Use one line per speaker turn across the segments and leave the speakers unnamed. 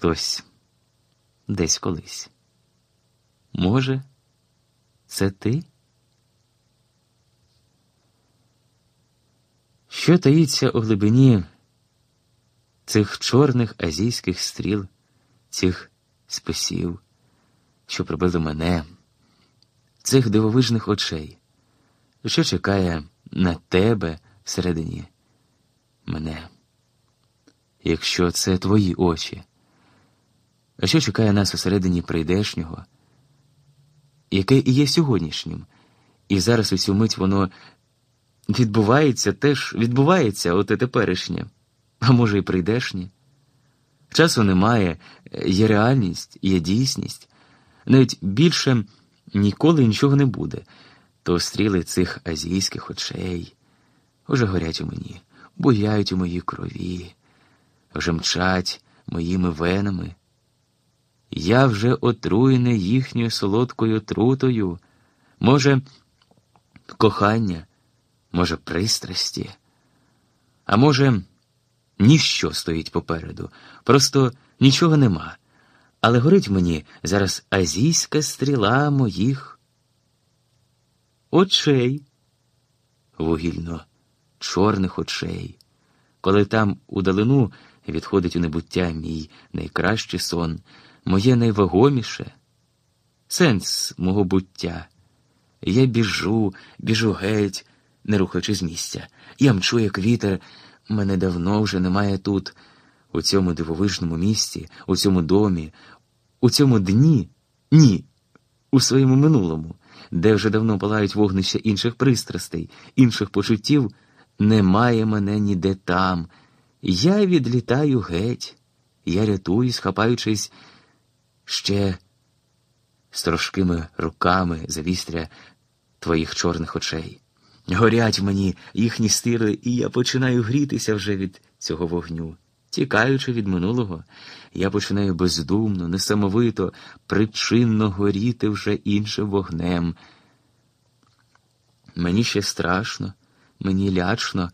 хтось десь колись. Може, це ти? Що таїться у глибині цих чорних азійських стріл, цих списів, що прибили мене, цих дивовижних очей, що чекає на тебе всередині мене? Якщо це твої очі, а що чекає нас усередині прийдешнього, яке і є сьогоднішнім, і зараз у цю мить воно відбувається теж відбувається оте теперішнє, а може, і прийдешнє. Часу немає, є реальність, є дійсність, навіть більше ніколи нічого не буде, то стріли цих азійських очей уже горять у мені, буяють у моїй крові, вже мчать моїми венами. Я вже отруєний їхньою солодкою трутою, може, кохання може, пристрасті, а може, ніщо стоїть попереду, просто нічого нема. Але горить мені зараз азійська стріла моїх очей, вугільно чорних очей, коли там удалину відходить у небуття мій найкращий сон, моє найвагоміше, сенс мого буття. Я біжу, біжу геть не рухаючи з місця. Я мчу, як вітер, мене давно вже немає тут, у цьому дивовижному місці, у цьому домі, у цьому дні, ні, у своєму минулому, де вже давно палають вогнища інших пристрастей, інших почуттів, немає мене ніде там. Я відлітаю геть, я рятуюсь, хапаючись ще строжкими руками завістря твоїх чорних очей. Горять мені їхні стири, і я починаю грітися вже від цього вогню. Тікаючи від минулого, я починаю бездумно, несамовито, причинно горіти вже іншим вогнем. Мені ще страшно, мені лячно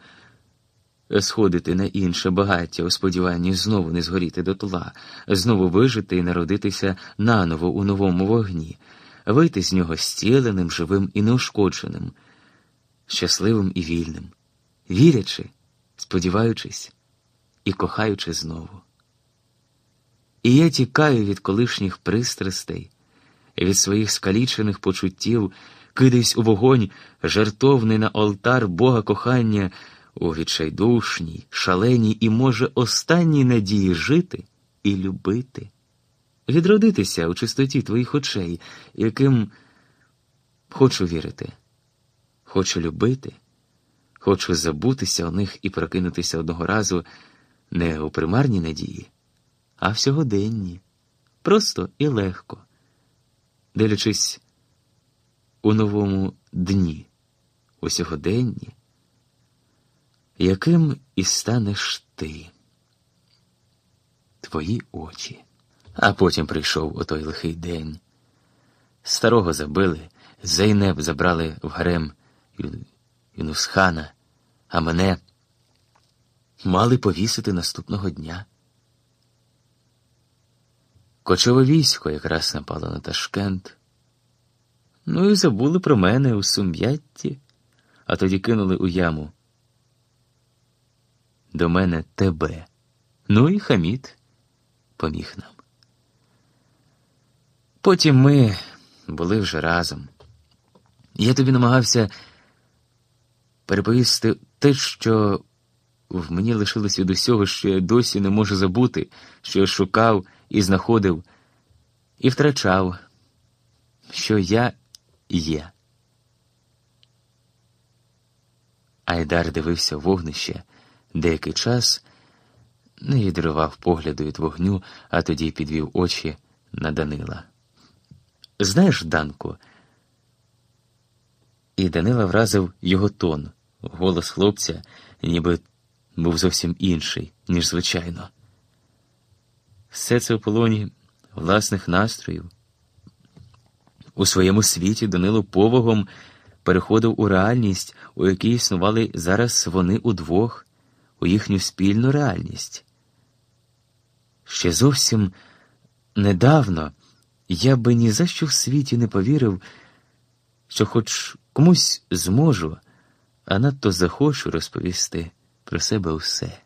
сходити на інше багаття у сподіванні знову не згоріти до тла, знову вижити і народитися наново у новому вогні, вийти з нього зціленим, живим і неушкодженим щасливим і вільним, вірячи, сподіваючись і кохаючи знову. І я тікаю від колишніх пристрастей, від своїх скалічених почуттів, кидаюсь у вогонь, жертовний на алтар Бога кохання у відчайдушній, шаленій і, може, останній надії жити і любити, відродитися у чистоті твоїх очей, яким хочу вірити. Хочу любити, хочу забутися у них і прокинутися одного разу не у примарній надії, а в сьогоденні, просто і легко, дивлячись у новому дні, у сьогоденні, яким і станеш ти, твої очі. А потім прийшов отой лихий день. Старого забили, Зейнеб забрали в гарем. Юнусхана, а мене мали повісити наступного дня. Кочове військо якраз напало на Ташкент. Ну і забули про мене у сум'ятті, а тоді кинули у яму. До мене тебе. Ну і хаміт поміг нам. Потім ми були вже разом. Я тобі намагався переповісти те, що в мені лишилось від усього, що я досі не можу забути, що я шукав і знаходив, і втрачав, що я є. Айдар дивився вогнище деякий час, не відривав погляду від вогню, а тоді підвів очі на Данила. Знаєш, Данко, і Данила вразив його тон. Голос хлопця ніби був зовсім інший, ніж звичайно. Все це в полоні власних настроїв. У своєму світі Данило повагом переходив у реальність, у якій існували зараз вони удвох, у їхню спільну реальність. Ще зовсім недавно я би ні за що в світі не повірив, що хоч комусь зможу, а надто захочу розповісти про себе усе.